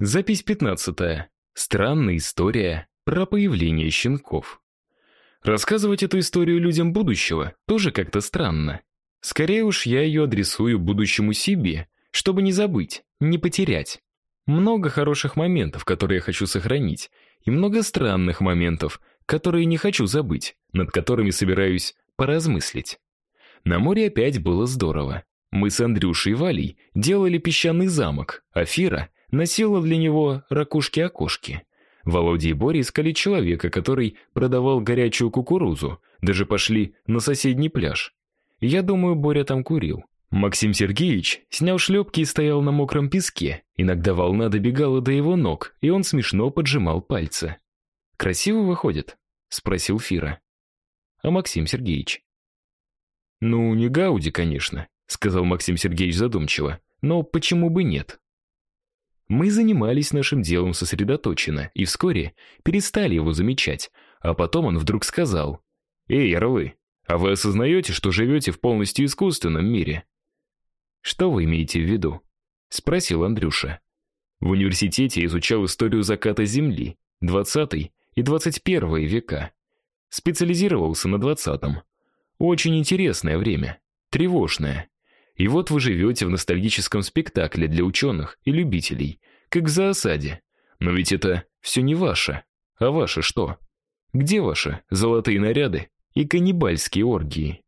Запись 15. Странная история про появление щенков. Рассказывать эту историю людям будущего тоже как-то странно. Скорее уж я ее адресую будущему себе, чтобы не забыть, не потерять. Много хороших моментов, которые я хочу сохранить, и много странных моментов, которые не хочу забыть, над которыми собираюсь поразмыслить. На море опять было здорово. Мы с Андрюшей и Валей делали песчаный замок, а Фира носила для него ракушки-окошки. Володя и Боря искали человека, который продавал горячую кукурузу, даже пошли на соседний пляж. Я думаю, Боря там курил. Максим Сергеевич снял шлепки и стоял на мокром песке. Иногда волна добегала до его ног, и он смешно поджимал пальцы. Красиво выходит, спросил Фира. А Максим Сергеевич? Ну, не Гауди, конечно, сказал Максим Сергеевич задумчиво. Но почему бы нет? Мы занимались нашим делом сосредоточенно и вскоре перестали его замечать, а потом он вдруг сказал: "Эй, орлы, а вы осознаете, что живете в полностью искусственном мире?" "Что вы имеете в виду?" спросил Андрюша. В университете изучал историю заката Земли, 20 и 21 века. Специализировался на 20-м. Очень интересное время, тревожное. И вот вы живете в ностальгическом спектакле для ученых и любителей, как в зоосаде. Но ведь это все не ваше. А ваше что? Где ваши золотые наряды и каннибальские оргии?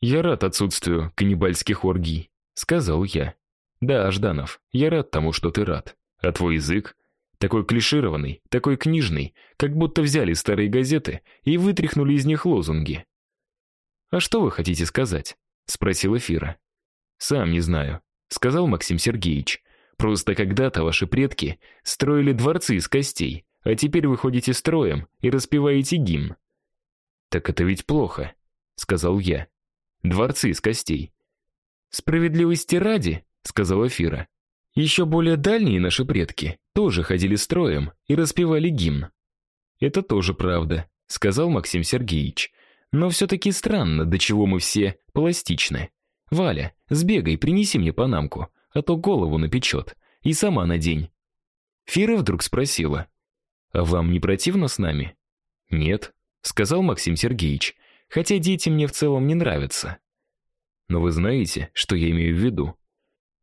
Я рад отсутствию каннибальских оргий, сказал я. Да, Жданов, я рад тому, что ты рад. А твой язык такой клишированный, такой книжный, как будто взяли старые газеты и вытряхнули из них лозунги. А что вы хотите сказать? спросила Фира. Сам не знаю, сказал Максим Сергеевич. Просто когда-то ваши предки строили дворцы из костей, а теперь вы ходите строем и распеваете гимн. Так это ведь плохо, сказал я. Дворцы из костей. Справедливости ради, сказала Фира. Еще более дальние наши предки тоже ходили строем и распевали гимн. Это тоже правда, сказал Максим Сергеевич. Но все таки странно, до чего мы все пластичны. Валя, сбегай, принеси мне панамку, а то голову напечет, и сама надень. Фира вдруг спросила: "А вам не противно с нами?" "Нет", сказал Максим Сергеевич. "Хотя дети мне в целом не нравятся". "Но вы знаете, что я имею в виду?"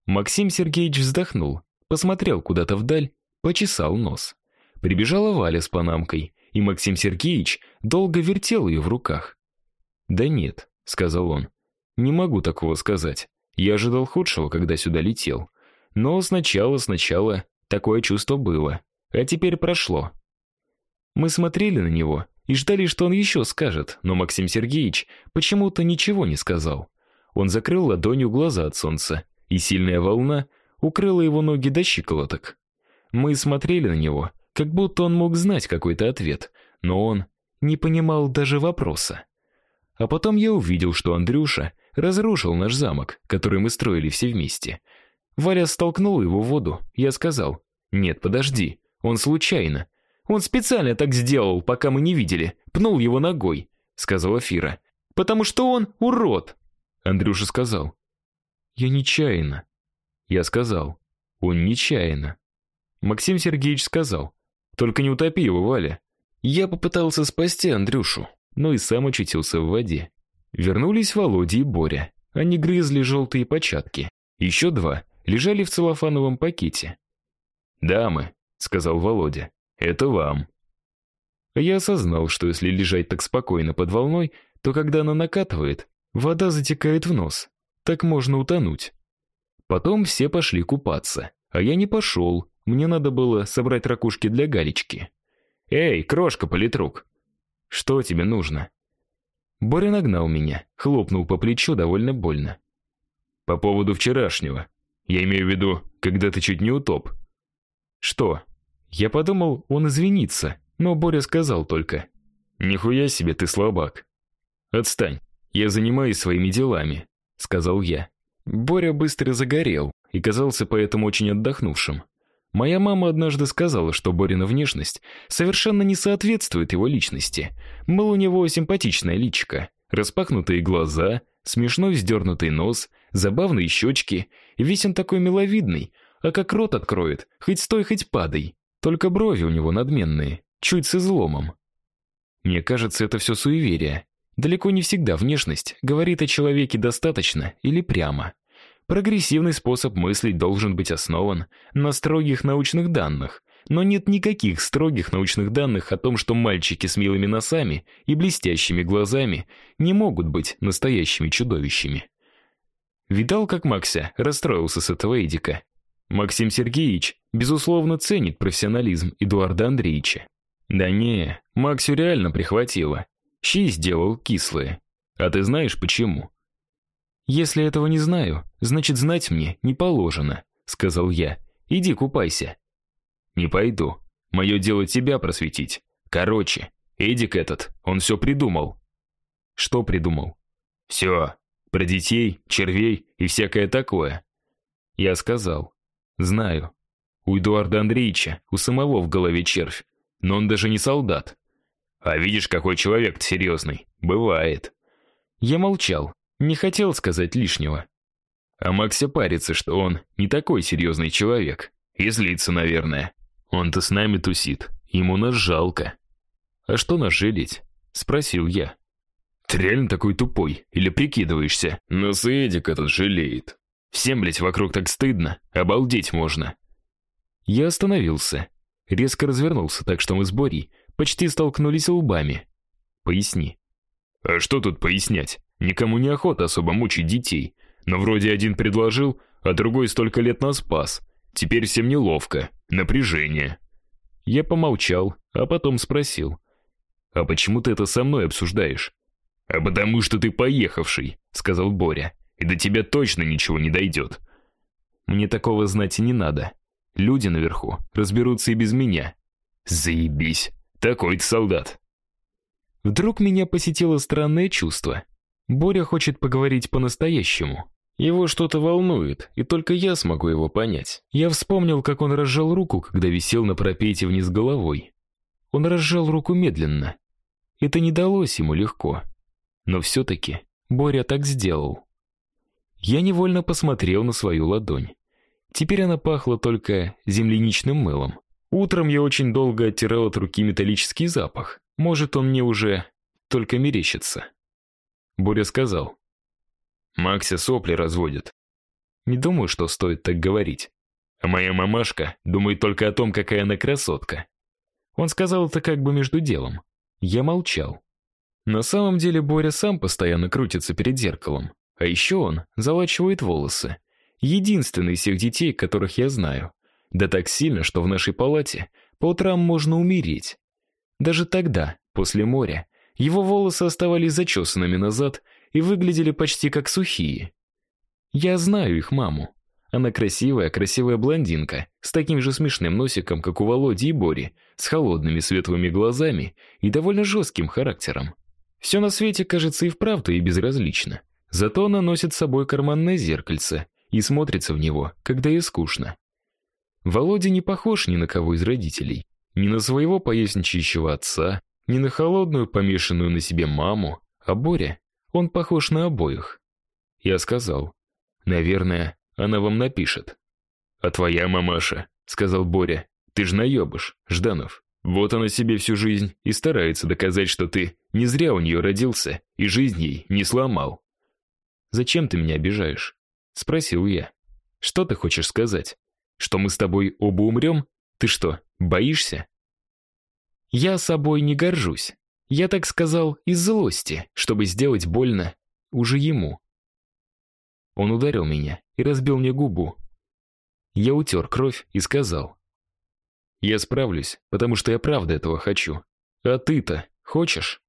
Максим Сергеевич вздохнул, посмотрел куда-то вдаль, почесал нос. Прибежала Валя с панамкой, и Максим Сергеевич долго вертел ее в руках. "Да нет", сказал он. Не могу такого сказать. Я ожидал худшего, когда сюда летел. Но сначала, сначала такое чувство было, а теперь прошло. Мы смотрели на него и ждали, что он еще скажет, но Максим Сергеевич почему-то ничего не сказал. Он закрыл ладонью глаза от солнца, и сильная волна укрыла его ноги до щиколоток. Мы смотрели на него, как будто он мог знать какой-то ответ, но он не понимал даже вопроса. А потом я увидел, что Андрюша разрушил наш замок, который мы строили все вместе. Валя столкнул его в воду. Я сказал: "Нет, подожди, он случайно. Он специально так сделал, пока мы не видели. Пнул его ногой", сказала Фира. "Потому что он урод". Андрюша сказал: "Я нечаянно". Я сказал: "Он нечаянно". Максим Сергеевич сказал: "Только не утопи его, Валя". Я попытался спасти Андрюшу, но и сам очутился в воде. Вернулись Володя и Боря. Они грызли желтые початки. Еще два лежали в целлофановом пакете. "Дамы", сказал Володя. "Это вам". Я осознал, что если лежать так спокойно под волной, то когда она накатывает, вода затекает в нос. Так можно утонуть. Потом все пошли купаться, а я не пошел. Мне надо было собрать ракушки для галечки. Эй, крошка политрук. Что тебе нужно? Боря нагнал меня, хлопнул по плечу довольно больно. По поводу вчерашнего. Я имею в виду, когда ты чуть не утоп. Что? Я подумал, он извинится, но Боря сказал только: "Нихуя себе ты слабак. Отстань. Я занимаюсь своими делами", сказал я. Боря быстро загорел и казался поэтому очень отдохнувшим. Моя мама однажды сказала, что Борина внешность совершенно не соответствует его личности. Мол, у него симпатичная личико, распахнутые глаза, смешно вздернутый нос, забавные щечки, весь он такой миловидный, а как рот откроет, хоть стой, хоть падай. Только брови у него надменные, чуть с изломом. Мне кажется, это все суеверие. Далеко не всегда внешность говорит о человеке достаточно или прямо. Прогрессивный способ мыслить должен быть основан на строгих научных данных, но нет никаких строгих научных данных о том, что мальчики с милыми носами и блестящими глазами не могут быть настоящими чудовищами. Видал, как Макся расстроился с этого Эдика. Максим Сергеевич безусловно ценит профессионализм Эдуарда Андреевича. Да не, Максю реально прихватило. Щи сделал кислые. А ты знаешь почему? Если этого не знаю, значит, знать мне не положено, сказал я. Иди купайся. Не пойду. Мое дело тебя просветить. Короче, Эдик этот, он все придумал. Что придумал? Все. Про детей, червей и всякое такое. Я сказал: "Знаю. У Эдуарда Андреевича у самого в голове червь, но он даже не солдат. А видишь, какой человек серьезный. Бывает". Я молчал, не хотел сказать лишнего. А Макся парится, что он не такой серьезный человек. И злится, наверное. Он-то с нами тусит. Ему нас жалко. А что нас жалеть? спросил я. Ты реально такой тупой или прикидываешься? Но Эдик этот жалеет. Всем, блядь, вокруг так стыдно, обалдеть можно. Я остановился, резко развернулся, так что мы с Борей почти столкнулись лбами. Поясни. А что тут пояснять? Никому не охота особо мучить детей, но вроде один предложил, а другой столько лет нас спас. Теперь всем неловко, напряжение. Я помолчал, а потом спросил: "А почему ты это со мной обсуждаешь?" "А потому что ты поехавший", сказал Боря. "И до тебя точно ничего не дойдет». Мне такого знать и не надо. Люди наверху разберутся и без меня. Заебись. Такой ты солдат. Вдруг меня посетило странное чувство. Боря хочет поговорить по-настоящему. Его что-то волнует, и только я смогу его понять. Я вспомнил, как он разжал руку, когда висел на пропете вниз головой. Он разжал руку медленно. Это не далось ему легко. Но все таки Боря так сделал. Я невольно посмотрел на свою ладонь. Теперь она пахла только земляничным мылом. Утром я очень долго оттирал от руки металлический запах. Может, он мне уже только мерещится. Боря сказал: Макся сопли разводит. Не думаю, что стоит так говорить. А моя мамашка думает только о том, какая она красотка. Он сказал это как бы между делом. Я молчал. На самом деле Боря сам постоянно крутится перед зеркалом, а еще он залачивает волосы. Единственный из всех детей, которых я знаю. Да так сильно, что в нашей палате по утрам можно умереть. Даже тогда, после моря, его волосы оставались зачесанными назад и выглядели почти как сухие. Я знаю их маму. Она красивая, красивая блондинка, с таким же смешным носиком, как у Володи и Бори, с холодными светлыми глазами и довольно жестким характером. Все на свете кажется и вправду и безразлично. Зато она носит с собой карманное зеркальце и смотрится в него, когда ей скучно. Володя не похож ни на кого из родителей, ни на своего поясничающего отца, ни на холодную, помешанную на себе маму, а Боря он похож на обоих. Я сказал: "Наверное, она вам напишет". "А твоя мамаша", сказал Боря. "Ты ж наебыш, Жданов. Вот она себе всю жизнь и старается доказать, что ты не зря у нее родился и жизнь ей не сломал". "Зачем ты меня обижаешь?" спросил я. "Что ты хочешь сказать? Что мы с тобой оба умрем? Ты что, боишься?" Я собой не горжусь. Я так сказал из злости, чтобы сделать больно уже ему. Он ударил меня и разбил мне губу. Я утер кровь и сказал: "Я справлюсь, потому что я правда этого хочу. А ты-то хочешь?"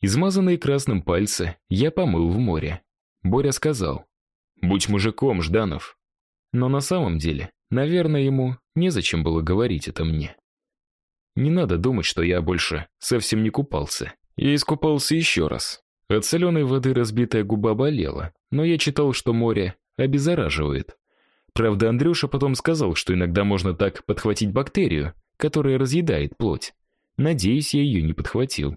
Измазанные красным пальцы я помыл в море. Боря сказал: "Будь мужиком, Жданов". Но на самом деле, наверное, ему незачем было говорить это мне. Не надо думать, что я больше совсем не купался. Я искупался еще раз. От соленой воды разбитая губа болела, но я читал, что море обеззараживает. Правда, Андрюша потом сказал, что иногда можно так подхватить бактерию, которая разъедает плоть. Надеюсь, я ее не подхватил.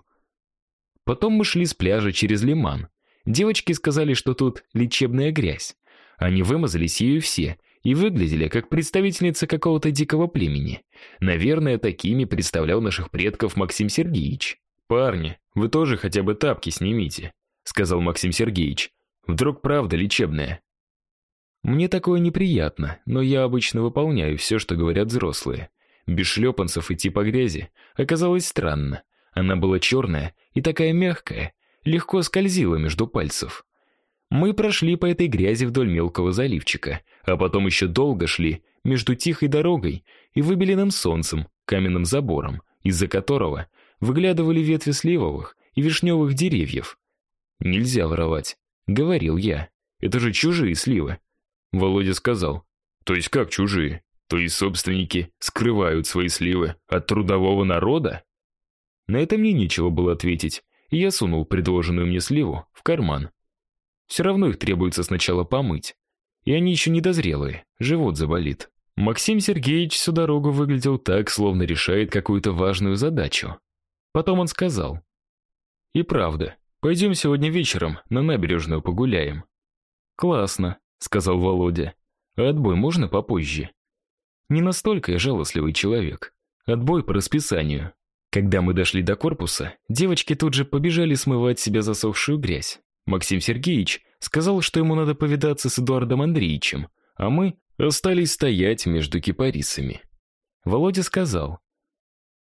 Потом мы шли с пляжа через лиман. Девочки сказали, что тут лечебная грязь. Они вымазались ею все, и выглядели как представительницы какого-то дикого племени. Наверное, такими представлял наших предков Максим Сергеевич. Парни, вы тоже хотя бы тапки снимите, сказал Максим Сергеевич. Вдруг правда лечебная. Мне такое неприятно, но я обычно выполняю все, что говорят взрослые. Без шлепанцев идти по грязи оказалось странно. Она была черная и такая мягкая, легко скользила между пальцев. Мы прошли по этой грязи вдоль мелкого заливчика, а потом еще долго шли между тихой дорогой и выбеленным солнцем, каменным забором, из-за которого выглядывали ветви сливовых и вишневых деревьев. Нельзя воровать, говорил я. Это же чужие сливы. Володя сказал: "То есть как чужие? То есть собственники скрывают свои сливы от трудового народа?" На это мне нечего было ответить, и я сунул предложенную мне сливу в карман. Все равно их требуется сначала помыть. И они еще недозрелые, живот заболит. Максим Сергеевич всю дорогу выглядел так, словно решает какую-то важную задачу. Потом он сказал: "И правда, пойдем сегодня вечером на набережную погуляем". "Классно", сказал Володя. "А отбой можно попозже?" Не настолько я жалостливый человек. Отбой по расписанию. Когда мы дошли до корпуса, девочки тут же побежали смывать себе засохшую грязь. Максим Сергеевич сказал, что ему надо повидаться с Эдуардом Андреевичем, а мы остались стоять между кипарисами. Володя сказал: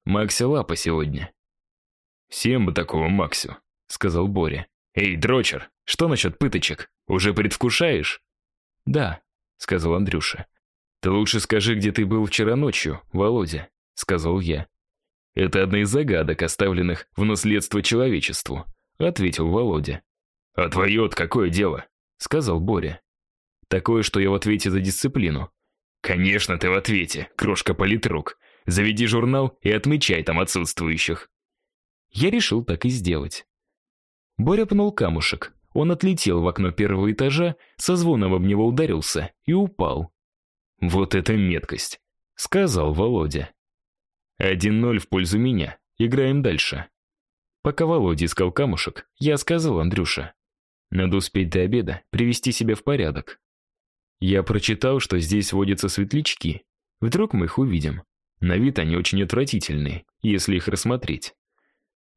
"Макси лапа сегодня". "Всем бы такого Максю", сказал Боря. "Эй, дрочер, что насчет пыточек? Уже предвкушаешь?" "Да", сказал Андрюша. "Ты лучше скажи, где ты был вчера ночью, Володя", сказал я. "Это одна из загадок, оставленных в наследство человечеству", ответил Володя. А твое-то какое дело? сказал Боря. Такое, что я в ответе за дисциплину. Конечно, ты в ответе, крошка политрук. Заведи журнал и отмечай там отсутствующих. Я решил так и сделать. Боря пнул камушек. Он отлетел в окно первого этажа, со звоном об него ударился и упал. Вот это меткость, сказал Володя. Один ноль в пользу меня. Играем дальше. Пока Володя искал камушек, я сказал Андрюша: надо успеть до обеда привести себя в порядок. Я прочитал, что здесь водятся светлячки. Вдруг мы их увидим. На вид они очень отвратительные, если их рассмотреть.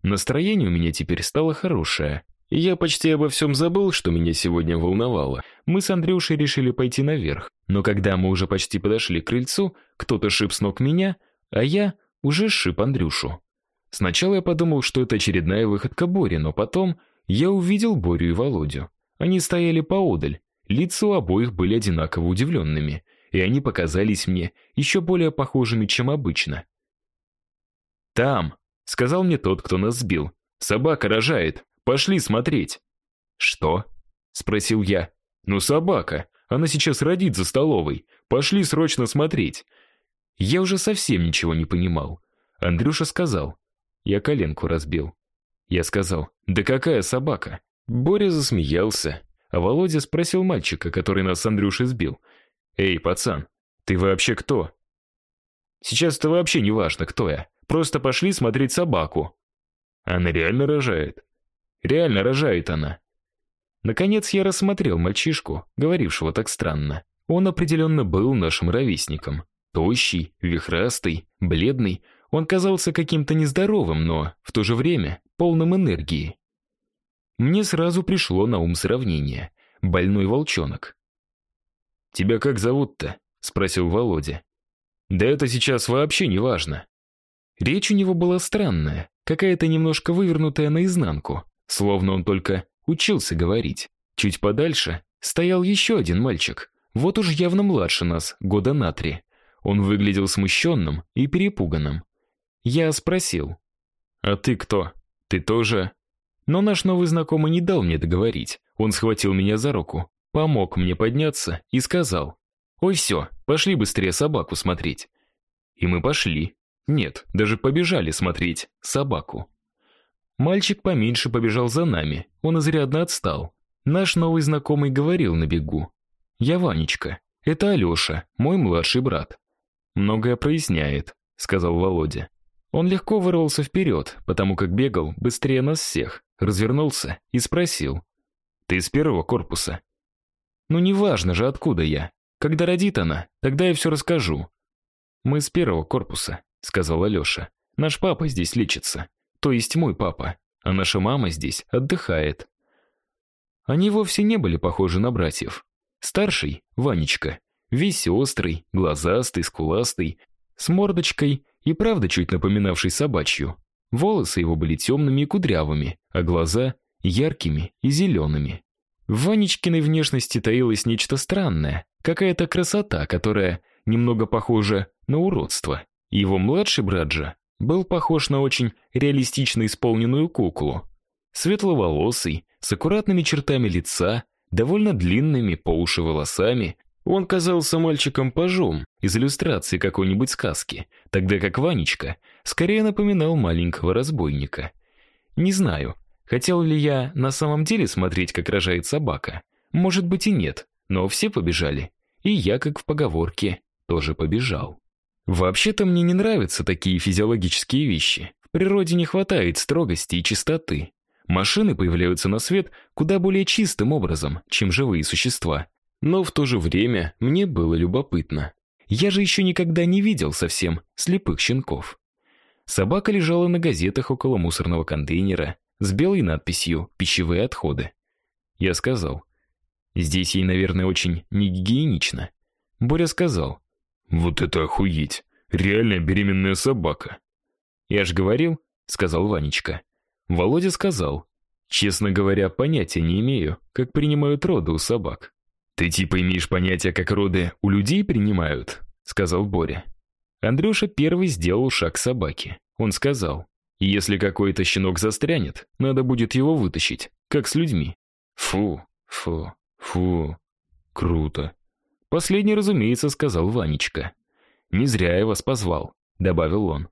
Настроение у меня теперь стало хорошее. И я почти обо всем забыл, что меня сегодня волновало. Мы с Андрюшей решили пойти наверх, но когда мы уже почти подошли к крыльцу, кто-то шип с ног меня, а я уже шип Андрюшу. Сначала я подумал, что это очередная выходка Бори, но потом я увидел Борю и Володю. Они стояли поодаль, лица у обоих были одинаково удивленными, и они показались мне еще более похожими, чем обычно. «Там», — сказал мне тот, кто нас сбил, — «собака рожает, пошли смотреть». «Что?» — спросил я. «Ну, собака, она сейчас родит за столовой, пошли срочно смотреть». Я уже совсем ничего не понимал. Андрюша сказал, я коленку разбил. Я сказал: "Да какая собака?" Боря засмеялся, а Володя спросил мальчика, который нас с Андрюшей сбил: "Эй, пацан, ты вообще кто?" "Сейчас это вообще не важно, кто я. Просто пошли смотреть собаку". "Она реально рожает?" "Реально рожает она". Наконец я рассмотрел мальчишку, говорившего так странно. Он определенно был нашим ровесником. Тощий, вихрастый, бледный, он казался каким-то нездоровым, но в то же время полным энергии. Мне сразу пришло на ум сравнение: больной волчонок. Тебя как зовут-то? спросил Володя. Да это сейчас вообще не важно. Речь у него была странная, какая-то немножко вывернутая наизнанку, словно он только учился говорить. Чуть подальше стоял еще один мальчик, вот уж явно младше нас, года на три. Он выглядел смущенным и перепуганным. Я спросил: "А ты кто? Ты тоже?" Но наш новый знакомый не дал мне договорить. Он схватил меня за руку, помог мне подняться и сказал: "Ой, все, пошли быстрее собаку смотреть". И мы пошли. Нет, даже побежали смотреть собаку. Мальчик поменьше побежал за нами. Он изрядно отстал. Наш новый знакомый говорил на бегу: "Я Ванечка. Это Алёша, мой младший брат". Многое проясняет, сказал Володя. Он легко вырвался вперед, потому как бегал быстрее нас всех, развернулся и спросил: "Ты из первого корпуса?" "Ну неважно же, откуда я", Когда родит она, тогда я все расскажу. Мы с первого корпуса, сказала Лёша. Наш папа здесь лечится, то есть мой папа, а наша мама здесь отдыхает. Они вовсе не были похожи на братьев. Старший, Ванечка, весь острый, глазастый, скуластый, с мордочкой и правда чуть напоминавший собачью. Волосы его были темными и кудрявыми, а глаза яркими и зелеными. В Ванечкиной внешности таилось нечто странное, какая-то красота, которая немного похожа на уродство. Его младший брат же был похож на очень реалистично исполненную куклу. Светловолосый, с аккуратными чертами лица, довольно длинными по уши волосами, он казался мальчиком-пажом из иллюстрации какой-нибудь сказки, тогда как Ванечка скорее напоминал маленького разбойника. Не знаю, хотел ли я на самом деле смотреть, как рожает собака. Может быть и нет, но все побежали. И я, как в поговорке, тоже побежал. Вообще-то мне не нравятся такие физиологические вещи. В природе не хватает строгости и чистоты. Машины появляются на свет куда более чистым образом, чем живые существа. Но в то же время мне было любопытно. Я же еще никогда не видел совсем слепых щенков. Собака лежала на газетах около мусорного контейнера с белой надписью «Пищевые отходы». Я сказал, здесь ей, наверное, очень негигиенично. Боря сказал, вот это охуеть, реальная беременная собака. Я ж говорил, сказал Ванечка. Володя сказал, честно говоря, понятия не имею, как принимают роды у собак. Ты типа имеешь понятие, как роды у людей принимают, сказал Боря. Андрюша первый сделал шаг к собаке. Он сказал: "Если какой-то щенок застрянет, надо будет его вытащить, как с людьми". Фу, фу, фу. Круто. Последний, разумеется, сказал Ванечка. Не зря я вас позвал, добавил он.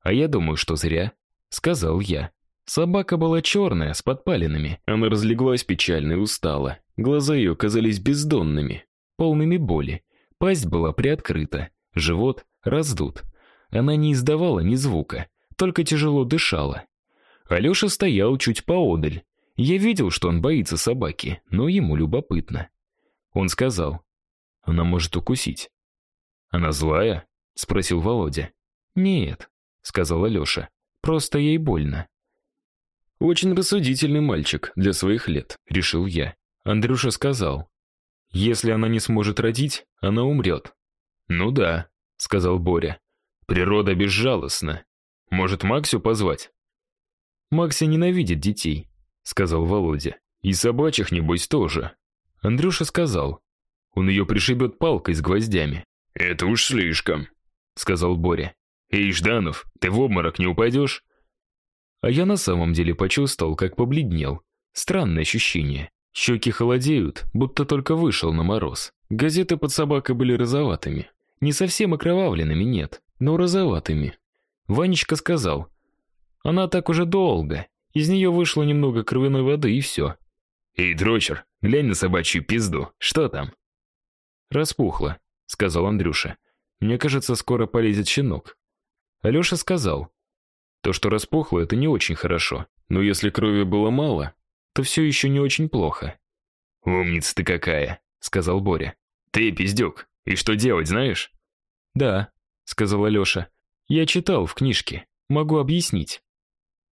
А я думаю, что зря, сказал я. Собака была черная, с подпалинами. Она разлеглась печально и устала. Глаза ее казались бездонными, полными боли. Пасть была приоткрыта, живот раздут. Она не издавала ни звука, только тяжело дышала. Алёша стоял чуть поодаль. Я видел, что он боится собаки, но ему любопытно. Он сказал: "Она может укусить". "Она злая?" спросил Володя. "Нет", сказал Алёша. "Просто ей больно". Очень рассудительный мальчик для своих лет, решил я. Андрюша сказал: "Если она не сможет родить, она умрет». "Ну да", сказал Боря. "Природа безжалостна. Может, Максю позвать?" Макся ненавидит детей, сказал Володя. И собачьих небось тоже. Андрюша сказал: "Он ее пришибет палкой с гвоздями". "Это уж слишком", сказал Боря. "Эй, Жданов, ты в обморок не упадешь?» А я на самом деле почувствовал, как побледнел. Странное ощущение. Щеки холодеют, будто только вышел на мороз. Газеты под собакой были розоватыми. Не совсем окровавленными, нет, но розоватыми. Ванечка сказал: "Она так уже долго. Из нее вышло немного кровяной воды и все». "Эй, дрочер, глянь на собачью пизду. Что там?" "Распухло", сказал Андрюша. "Мне кажется, скоро полезет щенок". Алёша сказал: "То, что распухло это не очень хорошо, но если крови было мало, то все еще не очень плохо. Умница ты какая, сказал Боря. Ты пиздюк. И что делать, знаешь? Да, сказала Лёша. Я читал в книжке. Могу объяснить.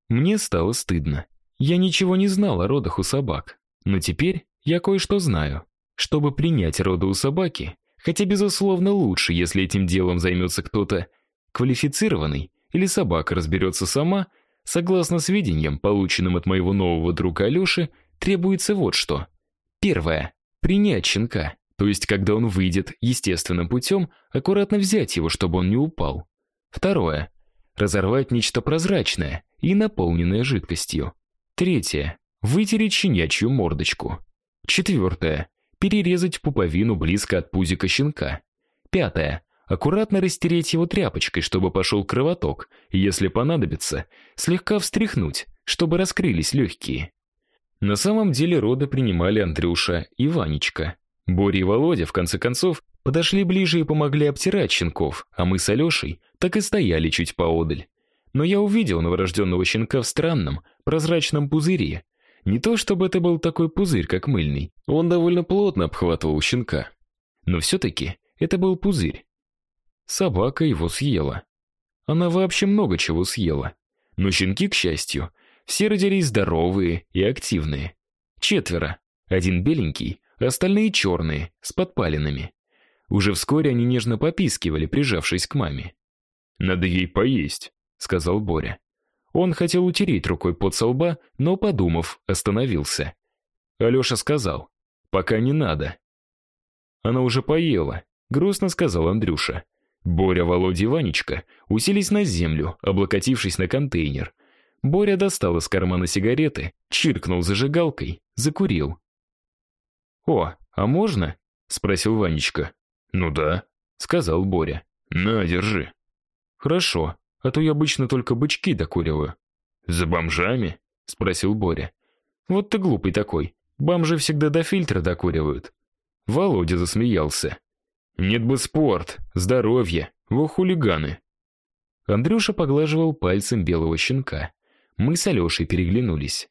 Мне стало стыдно. Я ничего не знал о родах у собак, но теперь я кое-что знаю. Чтобы принять роды у собаки, хотя безусловно лучше, если этим делом займется кто-то квалифицированный или собака разберется сама, Согласно сведениям, полученным от моего нового друга Алёши, требуется вот что. Первое принять щенка, то есть когда он выйдет естественным путем, аккуратно взять его, чтобы он не упал. Второе разорвать нечто прозрачное и наполненное жидкостью. Третье вытереть щенячью мордочку. Четвертое перерезать пуповину близко от пузика щенка. Пятое аккуратно растереть его тряпочкой, чтобы пошел кровоток, и если понадобится, слегка встряхнуть, чтобы раскрылись легкие. На самом деле роды принимали Андрюша и Ванечка. Боря и Володя в конце концов подошли ближе и помогли обтирать щенков, а мы с Алешей так и стояли чуть поодаль. Но я увидел новорожденного щенка в странном, прозрачном пузыре. Не то чтобы это был такой пузырь, как мыльный. Он довольно плотно обхватывал щенка. Но все-таки это был пузырь. Собака его съела. Она вообще много чего съела. Но щенки, к счастью, все родились здоровые и активные. Четверо. Один беленький, остальные черные, с подпалинами. Уже вскоре они нежно попискивали, прижавшись к маме. «Надо ей поесть», — сказал Боря. Он хотел утереть рукой под лба, но, подумав, остановился. Алеша сказал, «Пока не надо». Она уже поела, грустно сказал Андрюша. Боря, Володя и Ванечка уселись на землю, облокотившись на контейнер. Боря достал из кармана сигареты, чиркнул зажигалкой, закурил. «О, а можно?» — спросил Ванечка. «Ну да», — сказал Боря. «На, держи». «Хорошо, а то я обычно только бычки докуриваю». «За бомжами?» — спросил Боря. «Вот ты глупый такой. Бомжи всегда до фильтра докуривают». Володя засмеялся. «Нет бы спорт, здоровье, во хулиганы». Андрюша поглаживал пальцем белого щенка. Мы с Алешей переглянулись.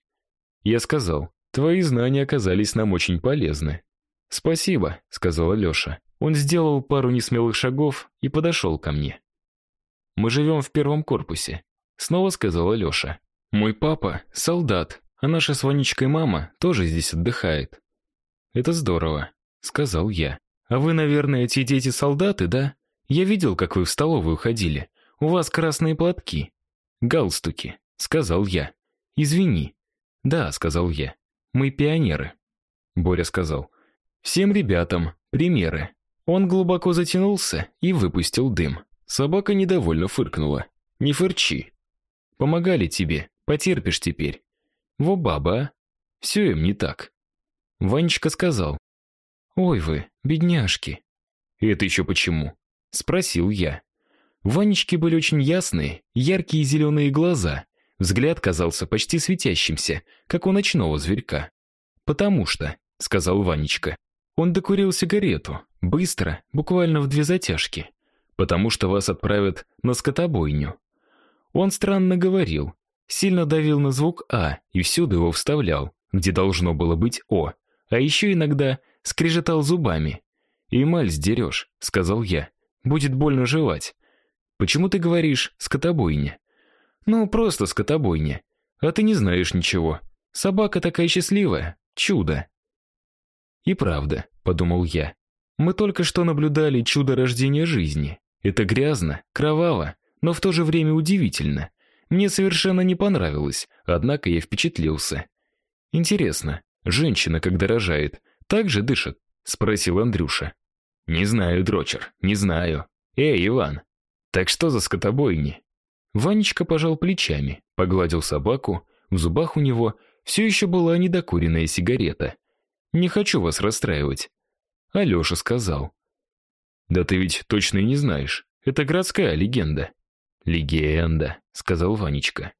Я сказал, «Твои знания оказались нам очень полезны». «Спасибо», — сказал Алеша. Он сделал пару несмелых шагов и подошел ко мне. Мы живем в первом корпусе, снова сказала Леша. Мой папа солдат, а наша с Ванечкой мама тоже здесь отдыхает. Это здорово, сказал я. А вы, наверное, эти дети солдаты, да? Я видел, как вы в столовую ходили. У вас красные платки, галстуки, сказал я. Извини. Да, сказал я. Мы пионеры. Боря сказал: "Всем ребятам примеры". Он глубоко затянулся и выпустил дым. Собака недовольно фыркнула. «Не фырчи. Помогали тебе, потерпишь теперь. Во баба, все им не так». Ванечка сказал. «Ой вы, бедняжки». «Это еще почему?» Спросил я. Ванечки были очень ясные, яркие зеленые глаза. Взгляд казался почти светящимся, как у ночного зверька. «Потому что», — сказал Ванечка, — он докурил сигарету, быстро, буквально в две затяжки потому что вас отправят на скотобойню. Он странно говорил, сильно давил на звук А и всюду его вставлял, где должно было быть О, а еще иногда скрежетал зубами. «Эмаль сдерешь», — сказал я, — «будет больно жевать». «Почему ты говоришь «скотобойня»?» «Ну, просто скотобойня. А ты не знаешь ничего. Собака такая счастливая. Чудо». «И правда», — подумал я, — «мы только что наблюдали чудо рождения жизни. Это грязно, кроваво, но в то же время удивительно. Мне совершенно не понравилось, однако я впечатлился. Интересно, женщина, когда рожает, так же дышит? спросил Андрюша. Не знаю, дрочер, не знаю. Эй, Иван. Так что за скотобойни? Ванечка пожал плечами, погладил собаку, в зубах у него все еще была недокуренная сигарета. Не хочу вас расстраивать. Алёша сказал: да ты ведь точно и не знаешь. Это городская легенда. Легенда, сказал Ванечка.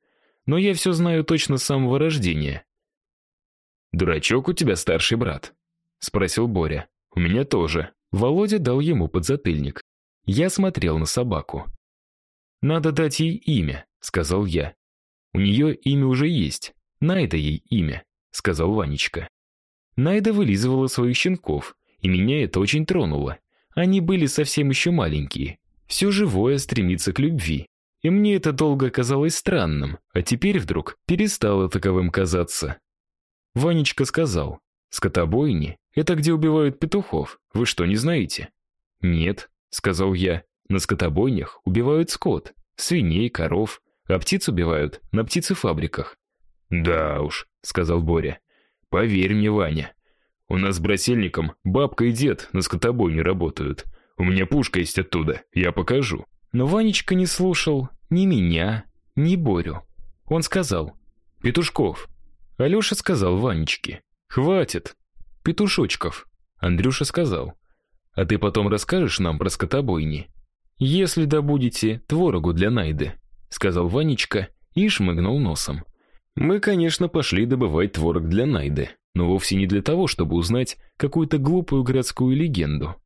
Но я все знаю точно с самого рождения. Дурачок у тебя старший брат, спросил Боря. У меня тоже. Володя дал ему подзатыльник. Я смотрел на собаку. Надо дать ей имя, сказал я. У нее имя уже есть. Найда ей имя, сказал Ванечка. Найда вылизывала своих щенков, и меня это очень тронуло. Они были совсем еще маленькие. Все живое стремится к любви. И мне это долго казалось странным, а теперь вдруг перестало таковым казаться. Ванечка сказал: "Скотобойни это где убивают петухов. Вы что, не знаете?" "Нет", сказал я. "На скотобойнях убивают скот, свиней, коров, а птиц убивают на птицефабриках". "Да уж", сказал Боря. "Поверь мне, Ваня, у нас с брательником бабка и дед на скотобойне работают. У меня пушка есть оттуда, я покажу. Но Ванечка не слушал ни меня, ни Борю. Он сказал: "Петушков". Алёша сказал Ванечке: "Хватит петушочков". Андрюша сказал: "А ты потом расскажешь нам про скотобойни, если добудете творогу для Найды", сказал Ванечка и шмыгнул носом. Мы, конечно, пошли добывать творог для Найды но вовсе не для того, чтобы узнать какую-то глупую городскую легенду.